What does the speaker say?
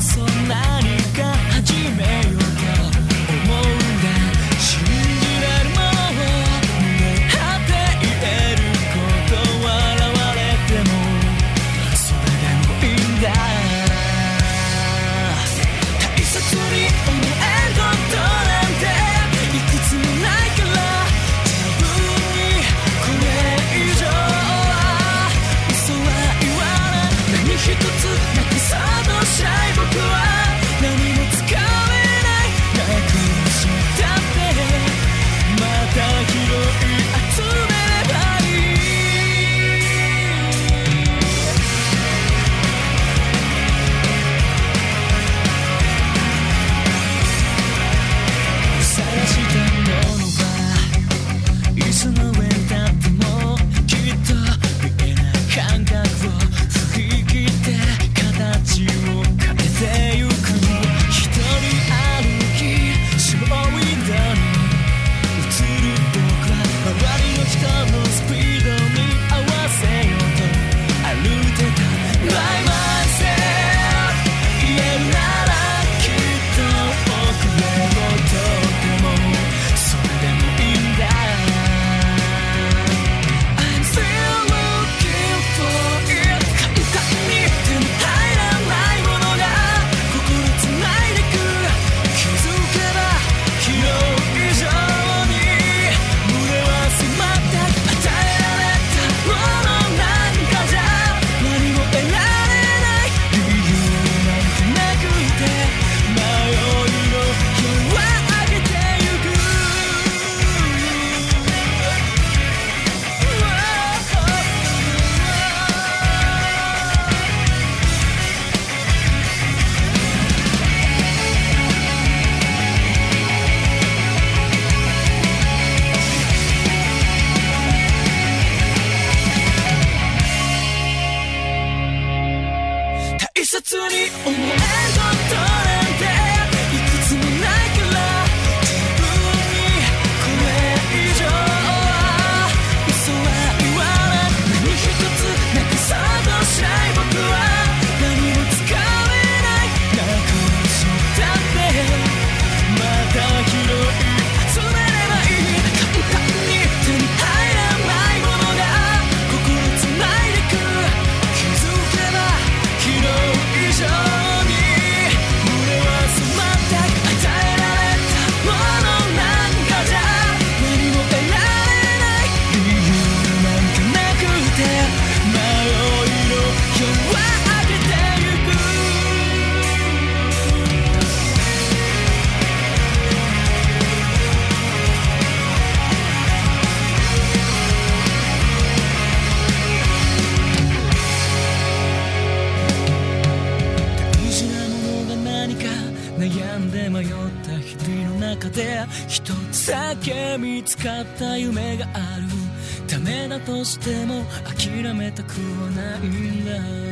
そんなにに思えたで迷った日々の中で一つだけ見つかった夢がある。ダメだとしても諦めたくはないんだ。